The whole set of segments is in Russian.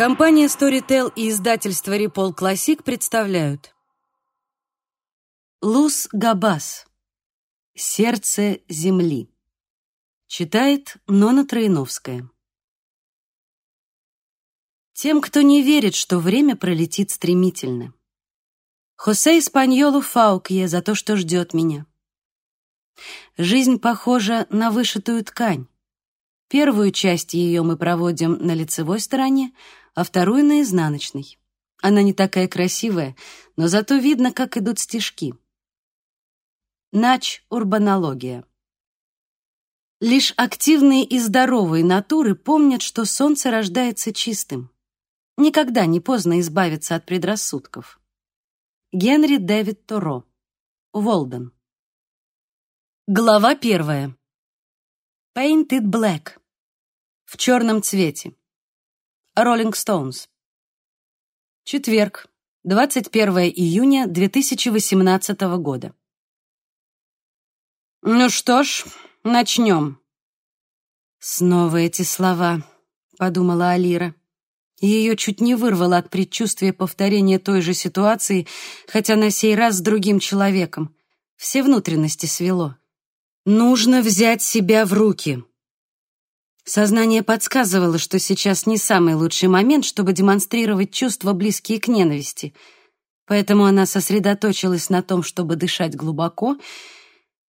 Компания Storytel и издательство Repol Classic представляют Лус Габас «Сердце земли» Читает Нона Троиновская Тем, кто не верит, что время пролетит стремительно. Хосе Испаньолу Фаукье за то, что ждет меня. Жизнь похожа на вышитую ткань. Первую часть ее мы проводим на лицевой стороне, а вторую на изнаночной. Она не такая красивая, но зато видно, как идут стежки. Нач урбанология. Лишь активные и здоровые натуры помнят, что солнце рождается чистым. Никогда не поздно избавиться от предрассудков. Генри Дэвид Торо. Волден. Глава первая. Painted Black. В черном цвете. Rolling Stones. Четверг, 21 июня 2018 года. Ну что ж, начнем. Снова эти слова, подумала Алира. Ее чуть не вырвало от предчувствия повторения той же ситуации, хотя на сей раз с другим человеком. Все внутренности свело. Нужно взять себя в руки. Сознание подсказывало, что сейчас не самый лучший момент, чтобы демонстрировать чувства, близкие к ненависти. Поэтому она сосредоточилась на том, чтобы дышать глубоко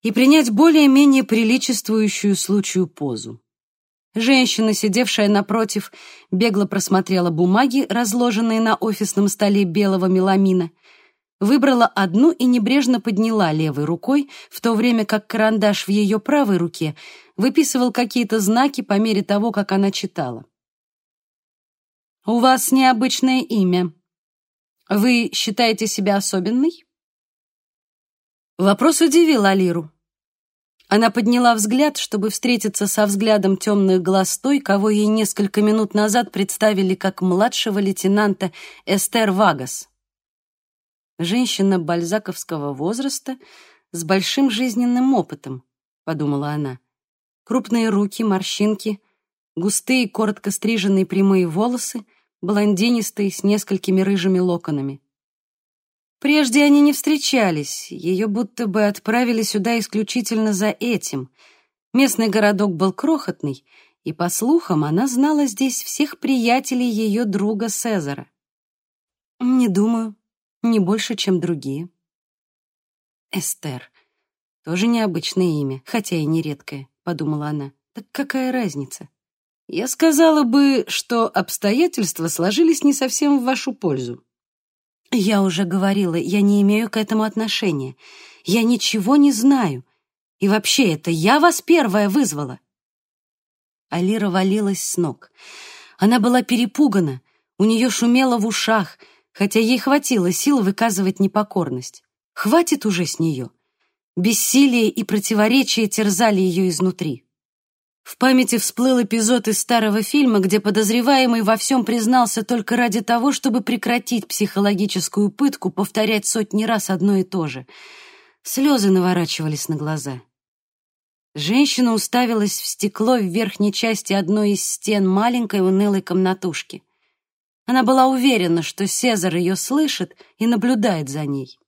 и принять более-менее приличествующую случаю позу. Женщина, сидевшая напротив, бегло просмотрела бумаги, разложенные на офисном столе белого меламина, выбрала одну и небрежно подняла левой рукой, в то время как карандаш в ее правой руке выписывал какие-то знаки по мере того, как она читала. «У вас необычное имя. Вы считаете себя особенной?» Вопрос удивил Алиру. Она подняла взгляд, чтобы встретиться со взглядом темных глаз той, кого ей несколько минут назад представили как младшего лейтенанта Эстер Вагас. Женщина бальзаковского возраста с большим жизненным опытом, подумала она. Крупные руки, морщинки, густые, коротко стриженные прямые волосы, блондинистые с несколькими рыжими локонами. Прежде они не встречались, ее будто бы отправили сюда исключительно за этим. Местный городок был крохотный, и, по слухам, она знала здесь всех приятелей ее друга Цезара. «Не думаю», не больше, чем другие. Эстер. Тоже необычное имя, хотя и нередкое, подумала она. Так какая разница? Я сказала бы, что обстоятельства сложились не совсем в вашу пользу. Я уже говорила, я не имею к этому отношения. Я ничего не знаю. И вообще, это я вас первая вызвала. Алира валилась с ног. Она была перепугана, у нее шумело в ушах — хотя ей хватило сил выказывать непокорность. Хватит уже с нее. Бессилие и противоречие терзали ее изнутри. В памяти всплыл эпизод из старого фильма, где подозреваемый во всем признался только ради того, чтобы прекратить психологическую пытку, повторять сотни раз одно и то же. Слезы наворачивались на глаза. Женщина уставилась в стекло в верхней части одной из стен маленькой унылой комнатушки. Она была уверена, что Сезар ее слышит и наблюдает за ней.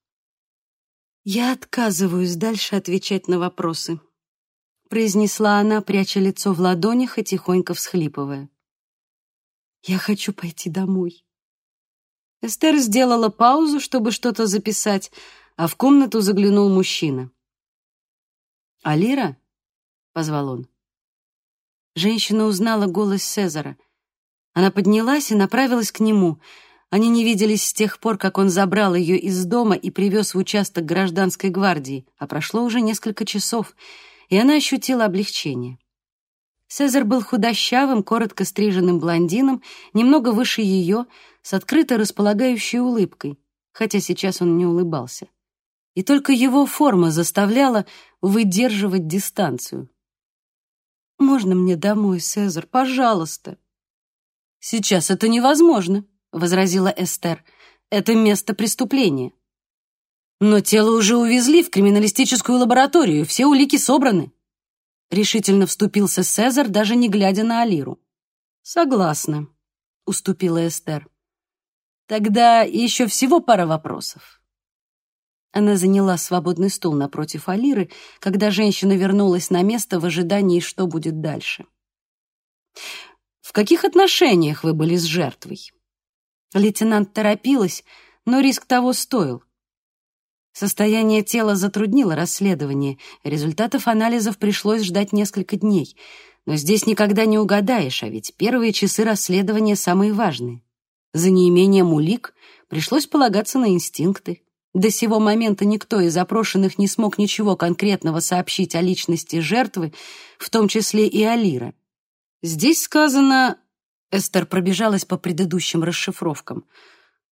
«Я отказываюсь дальше отвечать на вопросы», — произнесла она, пряча лицо в ладонях и тихонько всхлипывая. «Я хочу пойти домой». Эстер сделала паузу, чтобы что-то записать, а в комнату заглянул мужчина. «Алира?» — позвал он. Женщина узнала голос Сезара. Она поднялась и направилась к нему. Они не виделись с тех пор, как он забрал ее из дома и привез в участок гражданской гвардии, а прошло уже несколько часов, и она ощутила облегчение. Цезарь был худощавым, коротко стриженным блондином, немного выше ее, с открыто располагающей улыбкой, хотя сейчас он не улыбался. И только его форма заставляла выдерживать дистанцию. «Можно мне домой, Цезарь, пожалуйста?» «Сейчас это невозможно», — возразила Эстер. «Это место преступления». «Но тело уже увезли в криминалистическую лабораторию, все улики собраны». Решительно вступился Цезарь, даже не глядя на Алиру. «Согласна. — уступила Эстер. «Тогда еще всего пара вопросов». Она заняла свободный стул напротив Алиры, когда женщина вернулась на место в ожидании, что будет дальше. «В каких отношениях вы были с жертвой?» Лейтенант торопилась, но риск того стоил. Состояние тела затруднило расследование, результатов анализов пришлось ждать несколько дней. Но здесь никогда не угадаешь, а ведь первые часы расследования самые важные. За неимением улик пришлось полагаться на инстинкты. До сего момента никто из опрошенных не смог ничего конкретного сообщить о личности жертвы, в том числе и Алира. Здесь сказано, Эстер пробежалась по предыдущим расшифровкам,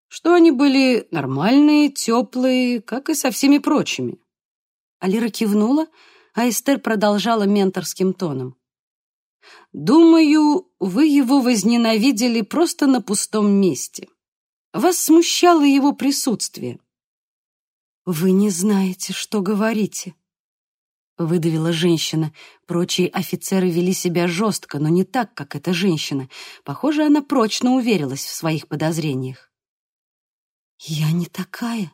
что они были нормальные, теплые, как и со всеми прочими. Алира кивнула, а Эстер продолжала менторским тоном. «Думаю, вы его возненавидели просто на пустом месте. Вас смущало его присутствие. «Вы не знаете, что говорите», — выдавила женщина. Прочие офицеры вели себя жестко, но не так, как эта женщина. Похоже, она прочно уверилась в своих подозрениях. «Я не такая»,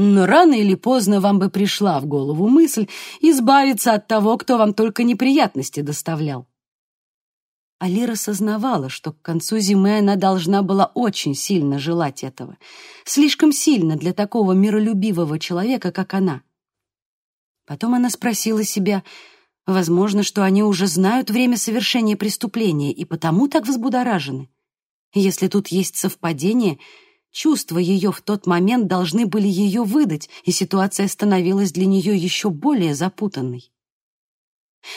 но рано или поздно вам бы пришла в голову мысль избавиться от того, кто вам только неприятности доставлял. Алира сознавала, что к концу зимы она должна была очень сильно желать этого. Слишком сильно для такого миролюбивого человека, как она. Потом она спросила себя, возможно, что они уже знают время совершения преступления и потому так взбудоражены. Если тут есть совпадение, чувства ее в тот момент должны были ее выдать, и ситуация становилась для нее еще более запутанной.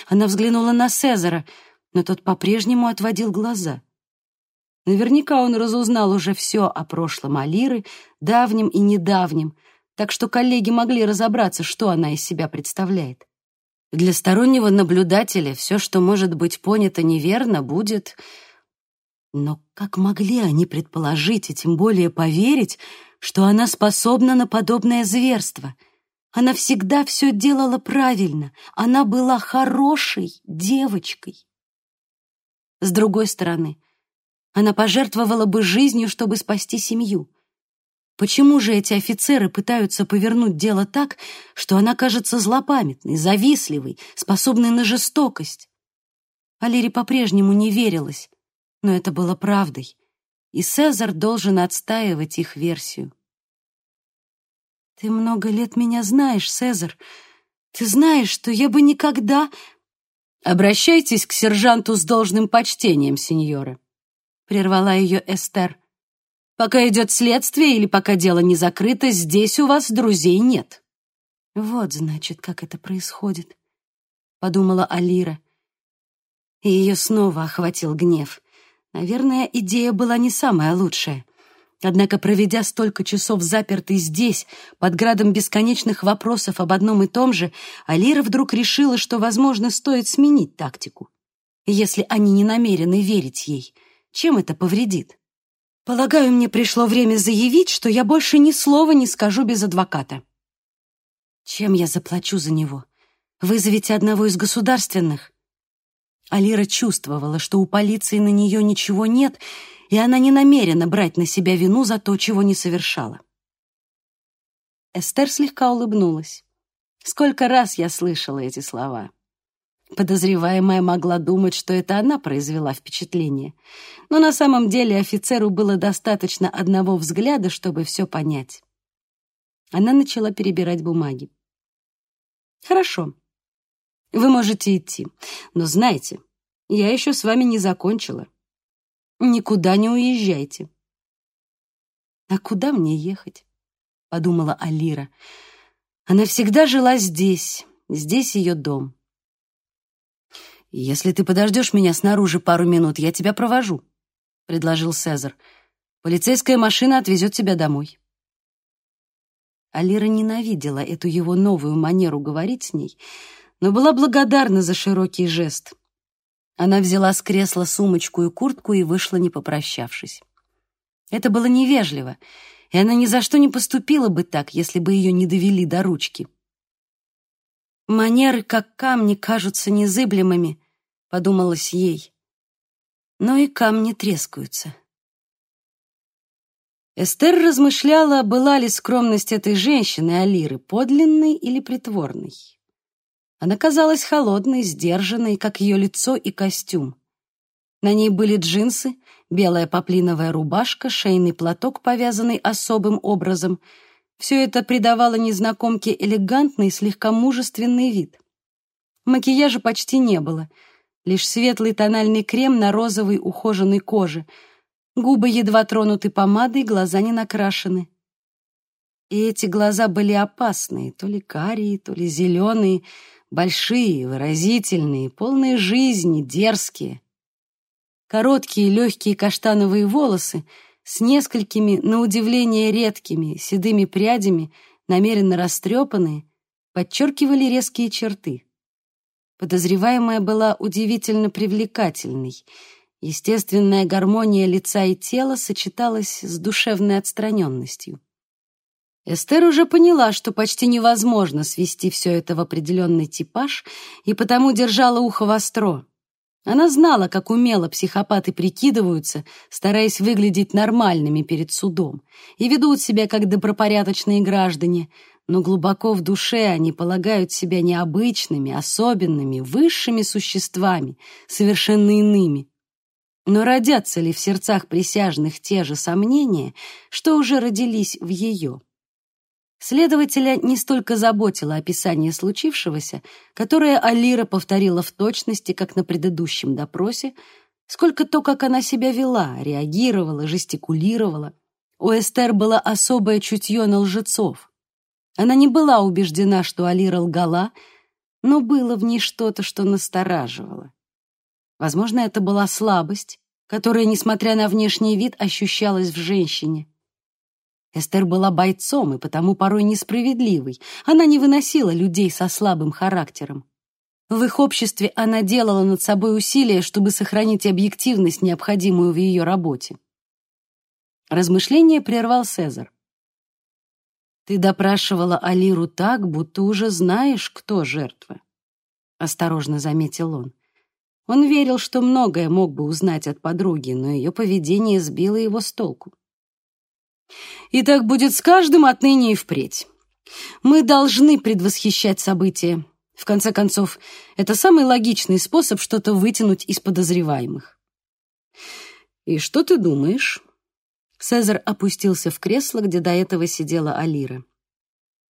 Она взглянула на Сезара — но тот по-прежнему отводил глаза. Наверняка он разузнал уже все о прошлом Алиры, давнем и недавнем, так что коллеги могли разобраться, что она из себя представляет. Для стороннего наблюдателя все, что может быть понято неверно, будет... Но как могли они предположить и тем более поверить, что она способна на подобное зверство? Она всегда все делала правильно, она была хорошей девочкой. С другой стороны, она пожертвовала бы жизнью, чтобы спасти семью. Почему же эти офицеры пытаются повернуть дело так, что она кажется злопамятной, завистливой, способной на жестокость? Алире по-прежнему не верилась, но это было правдой, и Цезарь должен отстаивать их версию. «Ты много лет меня знаешь, Цезарь. Ты знаешь, что я бы никогда...» «Обращайтесь к сержанту с должным почтением, сеньора», — прервала ее Эстер. «Пока идет следствие или пока дело не закрыто, здесь у вас друзей нет». «Вот, значит, как это происходит», — подумала Алира. И ее снова охватил гнев. Наверное, идея была не самая лучшая. Однако, проведя столько часов запертой здесь, под градом бесконечных вопросов об одном и том же, Алира вдруг решила, что, возможно, стоит сменить тактику. Если они не намерены верить ей, чем это повредит? Полагаю, мне пришло время заявить, что я больше ни слова не скажу без адвоката. Чем я заплачу за него? Вызовите одного из государственных? Алира чувствовала, что у полиции на нее ничего нет, и она не намерена брать на себя вину за то, чего не совершала. Эстер слегка улыбнулась. Сколько раз я слышала эти слова. Подозреваемая могла думать, что это она произвела впечатление, но на самом деле офицеру было достаточно одного взгляда, чтобы все понять. Она начала перебирать бумаги. «Хорошо, вы можете идти, но знайте, я еще с вами не закончила. Никуда не уезжайте. А куда мне ехать? Подумала Алира. Она всегда жила здесь, здесь ее дом. «Если ты подождешь меня снаружи пару минут, я тебя провожу», — предложил Цезарь. «Полицейская машина отвезет тебя домой». Алира ненавидела эту его новую манеру говорить с ней, но была благодарна за широкий жест. Она взяла с кресла сумочку и куртку и вышла, не попрощавшись. Это было невежливо, и она ни за что не поступила бы так, если бы ее не довели до ручки. «Манеры, как камни, кажутся незыблемыми», — подумалось ей. но и камни трескаются. Эстер размышляла, была ли скромность этой женщины Алиры подлинной или притворной. Она казалась холодной, сдержанной, как ее лицо и костюм. На ней были джинсы, белая поплиновая рубашка, шейный платок, повязанный особым образом. Все это придавало незнакомке элегантный, слегка мужественный вид. Макияжа почти не было, лишь светлый тональный крем на розовой ухоженной коже. Губы едва тронуты помадой, глаза не накрашены. И эти глаза были опасные, то ли карие, то ли зеленые, большие, выразительные, полные жизни, дерзкие. Короткие легкие каштановые волосы с несколькими, на удивление, редкими седыми прядями, намеренно растрепанные, подчеркивали резкие черты. Подозреваемая была удивительно привлекательной. Естественная гармония лица и тела сочеталась с душевной отстраненностью. Эстер уже поняла, что почти невозможно свести все это в определенный типаж, и потому держала ухо востро. Она знала, как умело психопаты прикидываются, стараясь выглядеть нормальными перед судом, и ведут себя как добропорядочные граждане, но глубоко в душе они полагают себя необычными, особенными, высшими существами, совершенно иными. Но родятся ли в сердцах присяжных те же сомнения, что уже родились в ее? Следователя не столько заботило описание случившегося, которое Алира повторила в точности, как на предыдущем допросе, сколько то, как она себя вела, реагировала, жестикулировала. У Эстер было особое чутье на лжецов. Она не была убеждена, что Алира лгала, но было в ней что-то, что настораживало. Возможно, это была слабость, которая, несмотря на внешний вид, ощущалась в женщине. Эстер была бойцом и потому порой несправедливой. Она не выносила людей со слабым характером. В их обществе она делала над собой усилия, чтобы сохранить объективность, необходимую в ее работе. Размышление прервал Цезар. «Ты допрашивала Алиру так, будто уже знаешь, кто жертва», — осторожно заметил он. Он верил, что многое мог бы узнать от подруги, но ее поведение сбило его с толку. И так будет с каждым отныне и впредь. Мы должны предвосхищать события. В конце концов, это самый логичный способ что-то вытянуть из подозреваемых. «И что ты думаешь?» Цезарь опустился в кресло, где до этого сидела Алира.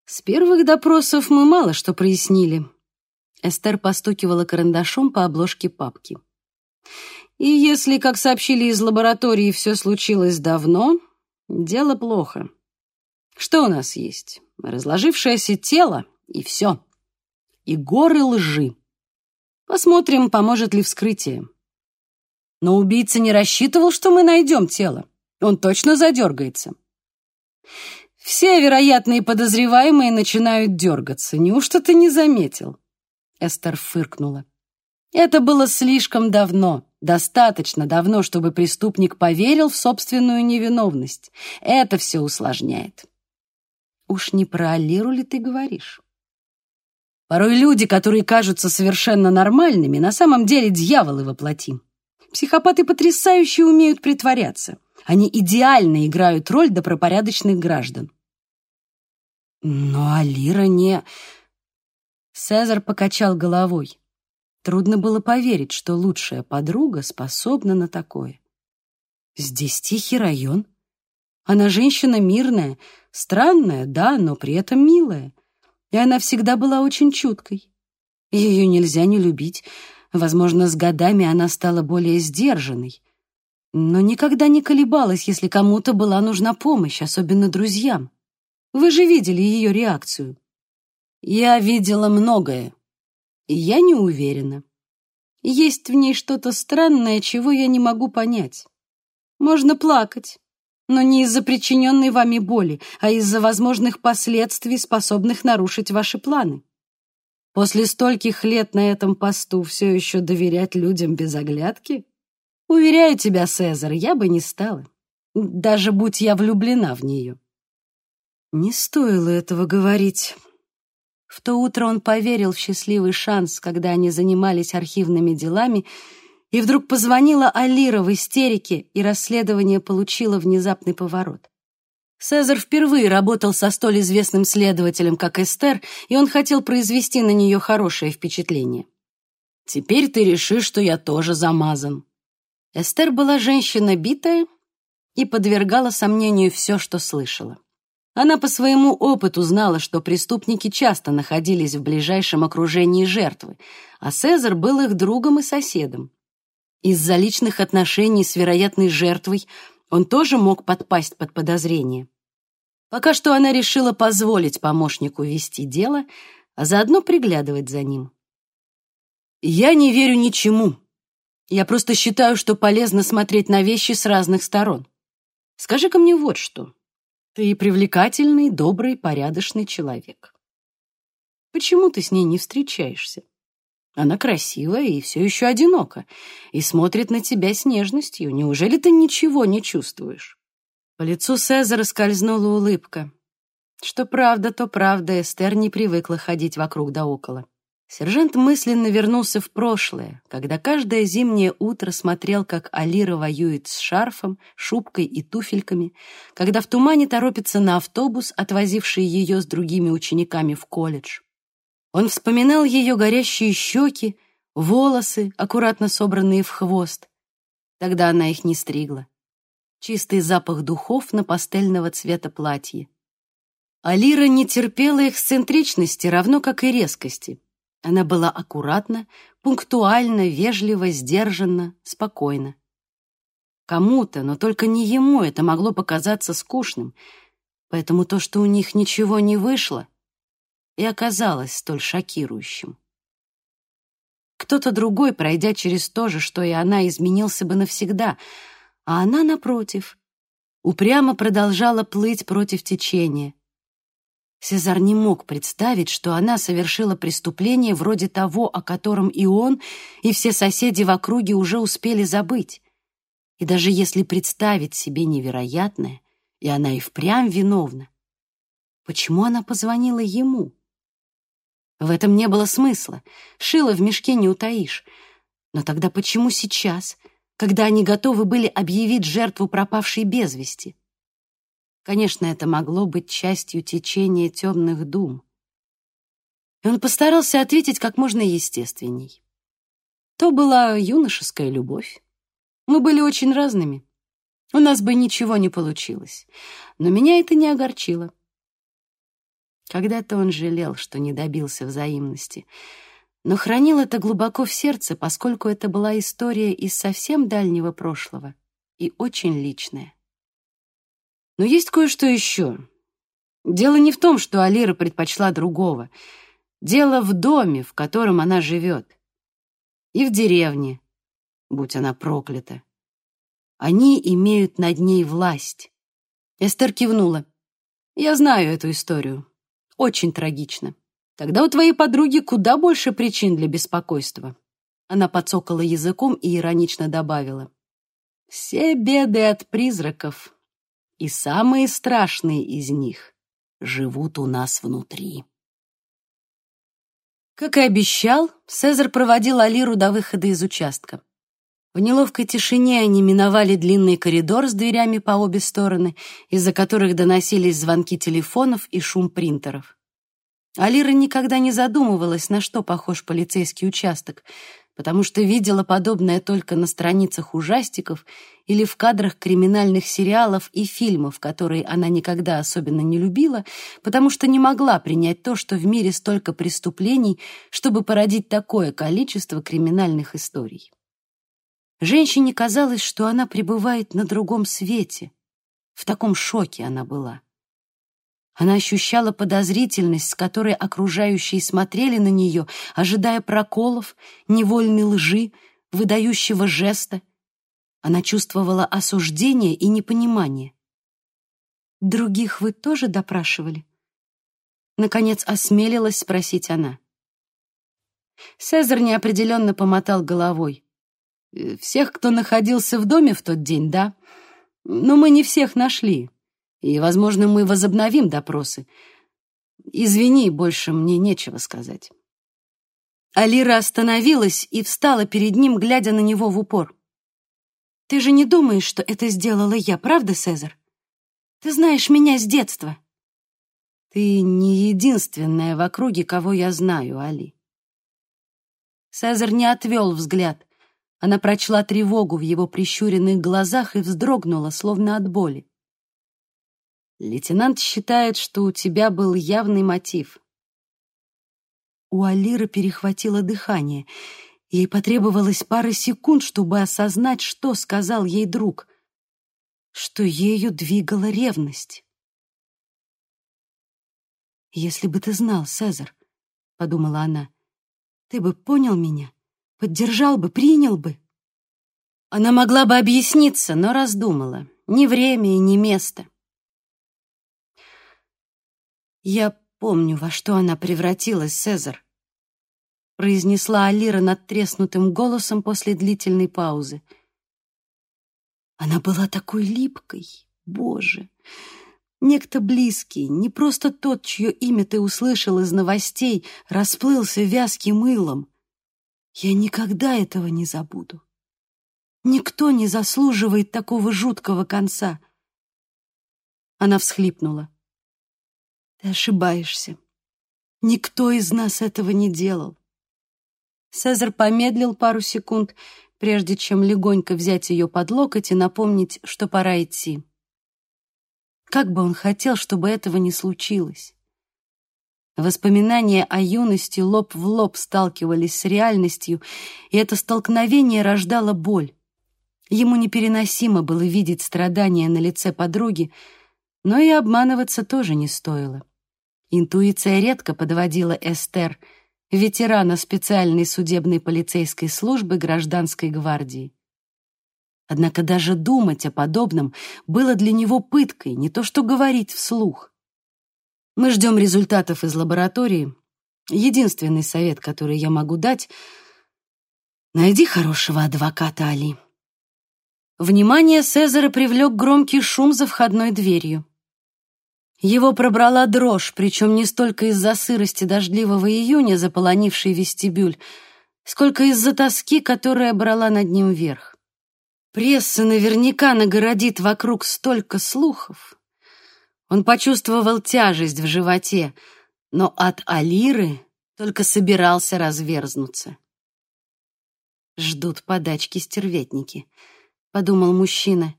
«С первых допросов мы мало что прояснили». Эстер постукивала карандашом по обложке папки. «И если, как сообщили из лаборатории, все случилось давно, Дело плохо. Что у нас есть? Разложившееся тело и все. И горы лжи. Посмотрим, поможет ли вскрытие. Но убийца не рассчитывал, что мы найдем тело. Он точно задергается. Все вероятные подозреваемые начинают дергаться. Неужто ты не заметил? Эстер фыркнула. Это было слишком давно. Достаточно давно, чтобы преступник поверил в собственную невиновность. Это все усложняет. Уж не про Алиру ли ты говоришь? Порой люди, которые кажутся совершенно нормальными, на самом деле дьяволы воплоти. Психопаты потрясающе умеют притворяться. Они идеально играют роль добропорядочных граждан. Но Алира не... Цезарь покачал головой. Трудно было поверить, что лучшая подруга способна на такое. Здесь тихий район. Она женщина мирная, странная, да, но при этом милая. И она всегда была очень чуткой. Ее нельзя не любить. Возможно, с годами она стала более сдержанной. Но никогда не колебалась, если кому-то была нужна помощь, особенно друзьям. Вы же видели ее реакцию. Я видела многое, и я не уверена. Есть в ней что-то странное, чего я не могу понять. Можно плакать, но не из-за причиненной вами боли, а из-за возможных последствий, способных нарушить ваши планы. После стольких лет на этом посту все еще доверять людям без оглядки? Уверяю тебя, Цезарь, я бы не стала, даже будь я влюблена в нее. Не стоило этого говорить. В то утро он поверил в счастливый шанс, когда они занимались архивными делами, И вдруг позвонила Алира в истерике, и расследование получило внезапный поворот. Цезарь впервые работал со столь известным следователем, как Эстер, и он хотел произвести на нее хорошее впечатление. «Теперь ты решишь, что я тоже замазан». Эстер была женщина битая и подвергала сомнению все, что слышала. Она по своему опыту знала, что преступники часто находились в ближайшем окружении жертвы, а Цезарь был их другом и соседом. Из-за личных отношений с вероятной жертвой он тоже мог подпасть под подозрение. Пока что она решила позволить помощнику вести дело, а заодно приглядывать за ним. «Я не верю ничему. Я просто считаю, что полезно смотреть на вещи с разных сторон. Скажи-ка мне вот что. Ты привлекательный, добрый, порядочный человек. Почему ты с ней не встречаешься? Она красивая и все еще одинока, и смотрит на тебя с нежностью. Неужели ты ничего не чувствуешь? По лицу Сезара скользнула улыбка. Что правда, то правда, Эстер не привыкла ходить вокруг да около. Сержант мысленно вернулся в прошлое, когда каждое зимнее утро смотрел, как Алира воюет с шарфом, шубкой и туфельками, когда в тумане торопится на автобус, отвозивший ее с другими учениками в колледж. Он вспоминал ее горящие щеки, волосы, аккуратно собранные в хвост. Тогда она их не стригла. Чистый запах духов на пастельного цвета платье. Алира не терпела эксцентричности, равно как и резкости. Она была аккуратна, пунктуальна, вежлива, сдержанна, спокойна. Кому-то, но только не ему, это могло показаться скучным, поэтому то, что у них ничего не вышло, и оказалось столь шокирующим. Кто-то другой, пройдя через то же, что и она, изменился бы навсегда, а она, напротив, упрямо продолжала плыть против течения — Сезар не мог представить, что она совершила преступление вроде того, о котором и он, и все соседи в округе уже успели забыть. И даже если представить себе невероятное, и она и впрямь виновна, почему она позвонила ему? В этом не было смысла. Шила в мешке не утаишь. Но тогда почему сейчас, когда они готовы были объявить жертву пропавшей без вести? Конечно, это могло быть частью течения темных дум. И он постарался ответить как можно естественней. То была юношеская любовь. Мы были очень разными. У нас бы ничего не получилось. Но меня это не огорчило. Когда-то он жалел, что не добился взаимности, но хранил это глубоко в сердце, поскольку это была история из совсем дальнего прошлого и очень личная. Но есть кое-что еще. Дело не в том, что Алира предпочла другого. Дело в доме, в котором она живет. И в деревне, будь она проклята. Они имеют над ней власть. Эстер кивнула. Я знаю эту историю. Очень трагично. Тогда у твоей подруги куда больше причин для беспокойства. Она подсокала языком и иронично добавила. Все беды от призраков и самые страшные из них живут у нас внутри. Как и обещал, Цезарь проводил Алиру до выхода из участка. В неловкой тишине они миновали длинный коридор с дверями по обе стороны, из-за которых доносились звонки телефонов и шум принтеров. Алира никогда не задумывалась, на что похож полицейский участок, потому что видела подобное только на страницах ужастиков или в кадрах криминальных сериалов и фильмов, которые она никогда особенно не любила, потому что не могла принять то, что в мире столько преступлений, чтобы породить такое количество криминальных историй. Женщине казалось, что она пребывает на другом свете. В таком шоке она была. Она ощущала подозрительность, с которой окружающие смотрели на нее, ожидая проколов, невольной лжи, выдающего жеста. Она чувствовала осуждение и непонимание. «Других вы тоже допрашивали?» Наконец осмелилась спросить она. Цезарь неопределенно помотал головой. «Всех, кто находился в доме в тот день, да. Но мы не всех нашли и, возможно, мы возобновим допросы. Извини, больше мне нечего сказать. Алира остановилась и встала перед ним, глядя на него в упор. «Ты же не думаешь, что это сделала я, правда, Сезар? Ты знаешь меня с детства». «Ты не единственная в округе, кого я знаю, Али». Сезар не отвел взгляд. Она прочла тревогу в его прищуренных глазах и вздрогнула, словно от боли. Лейтенант считает, что у тебя был явный мотив. У Алиры перехватило дыхание. Ей потребовалось пара секунд, чтобы осознать, что сказал ей друг, что ею двигала ревность. «Если бы ты знал, Цезарь, — подумала она, — ты бы понял меня, поддержал бы, принял бы». Она могла бы объясниться, но раздумала. Ни время и ни место. «Я помню, во что она превратилась, Цезар», — произнесла Алира над треснутым голосом после длительной паузы. Она была такой липкой, Боже! Некто близкий, не просто тот, чье имя ты услышал из новостей, расплылся вязким мылом. Я никогда этого не забуду. Никто не заслуживает такого жуткого конца. Она всхлипнула. Ты ошибаешься. Никто из нас этого не делал. Цезарь помедлил пару секунд, прежде чем легонько взять ее под локоть и напомнить, что пора идти. Как бы он хотел, чтобы этого не случилось. Воспоминания о юности лоб в лоб сталкивались с реальностью, и это столкновение рождало боль. Ему непереносимо было видеть страдания на лице подруги, но и обманываться тоже не стоило. Интуиция редко подводила Эстер, ветерана специальной судебной полицейской службы гражданской гвардии. Однако даже думать о подобном было для него пыткой, не то что говорить вслух. Мы ждем результатов из лаборатории. Единственный совет, который я могу дать — найди хорошего адвоката, Али. Внимание Цезаря привлек громкий шум за входной дверью. Его пробрала дрожь, причем не столько из-за сырости дождливого июня, заполонившей вестибюль, сколько из-за тоски, которая брала над ним верх. Пресса наверняка нагородит вокруг столько слухов. Он почувствовал тяжесть в животе, но от Алиры только собирался разверзнуться. «Ждут подачки стерветники», — подумал мужчина.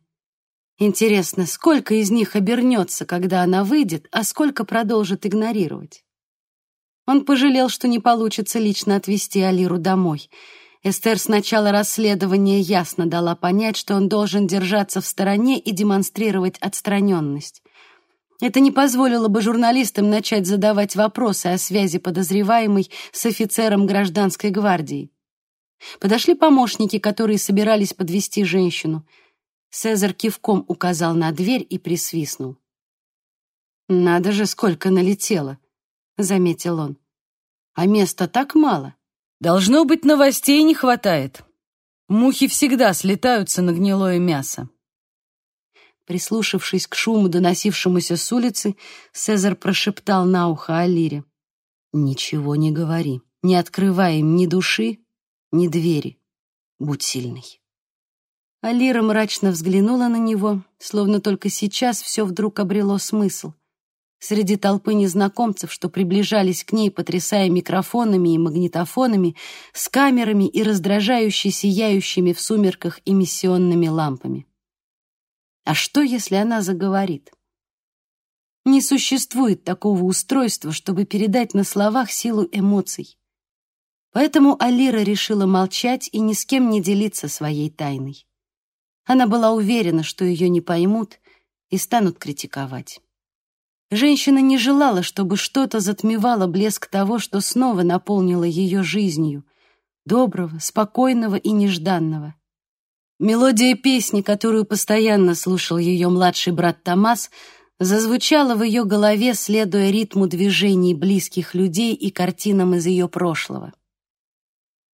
Интересно, сколько из них обернется, когда она выйдет, а сколько продолжит игнорировать? Он пожалел, что не получится лично отвезти Алиру домой. Эстер с начала расследования ясно дала понять, что он должен держаться в стороне и демонстрировать отстраненность. Это не позволило бы журналистам начать задавать вопросы о связи подозреваемой с офицером гражданской гвардии. Подошли помощники, которые собирались подвести женщину — Цезарь кивком указал на дверь и присвистнул. «Надо же, сколько налетело!» — заметил он. «А места так мало. Должно быть, новостей не хватает. Мухи всегда слетаются на гнилое мясо». Прислушавшись к шуму, доносившемуся с улицы, Цезарь прошептал на ухо Алире. «Ничего не говори, не открывай им ни души, ни двери. Будь сильный». Алира мрачно взглянула на него, словно только сейчас все вдруг обрело смысл. Среди толпы незнакомцев, что приближались к ней, потрясая микрофонами и магнитофонами, с камерами и раздражающе сияющими в сумерках эмиссионными лампами. А что, если она заговорит? Не существует такого устройства, чтобы передать на словах силу эмоций. Поэтому Алира решила молчать и ни с кем не делиться своей тайной. Она была уверена, что ее не поймут и станут критиковать. Женщина не желала, чтобы что-то затмевало блеск того, что снова наполнило ее жизнью, доброго, спокойного и нежданного. Мелодия песни, которую постоянно слушал ее младший брат Томас, зазвучала в ее голове, следуя ритму движений близких людей и картинам из ее прошлого.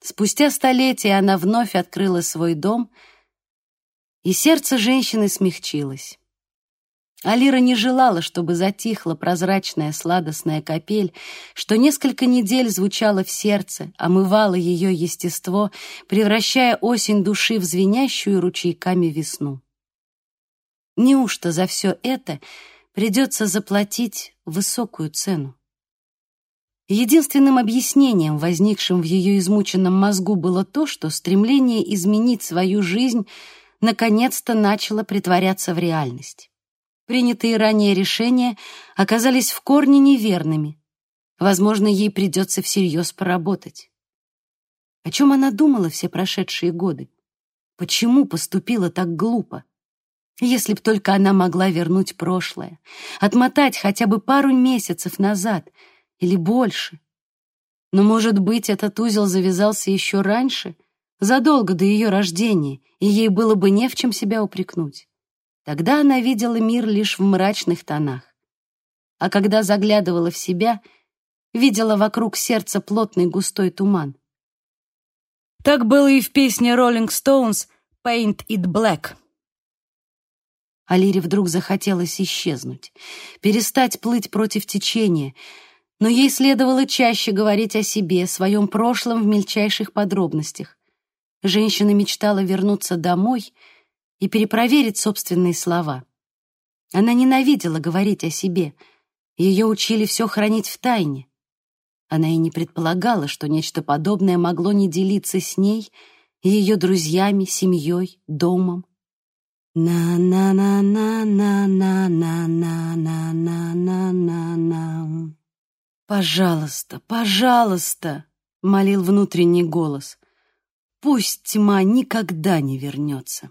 Спустя столетия она вновь открыла свой дом — и сердце женщины смягчилось. Алира не желала, чтобы затихла прозрачная сладостная капель, что несколько недель звучала в сердце, омывала ее естество, превращая осень души в звенящую ручейками весну. Неужто за все это придется заплатить высокую цену? Единственным объяснением, возникшим в ее измученном мозгу, было то, что стремление изменить свою жизнь наконец-то начало притворяться в реальность. Принятые ранее решения оказались в корне неверными. Возможно, ей придется всерьез поработать. О чем она думала все прошедшие годы? Почему поступила так глупо? Если б только она могла вернуть прошлое, отмотать хотя бы пару месяцев назад или больше. Но, может быть, этот узел завязался еще раньше, задолго до ее рождения, и ей было бы не в чем себя упрекнуть. Тогда она видела мир лишь в мрачных тонах. А когда заглядывала в себя, видела вокруг сердца плотный густой туман. Так было и в песне Rolling Stones «Paint It Black». Алире вдруг захотелось исчезнуть, перестать плыть против течения, но ей следовало чаще говорить о себе, своем прошлом в мельчайших подробностях. Женщина мечтала вернуться домой — и перепроверить собственные слова. Она ненавидела говорить о себе. Ее учили все хранить в тайне. Она и не предполагала, что нечто подобное могло не делиться с ней, ее друзьями, семьей, домом. На-на-на-на-на-на-на-на-на-на-на. «Пожалуйста, пожалуйста!» — молил внутренний голос. «Пусть тьма никогда не вернется».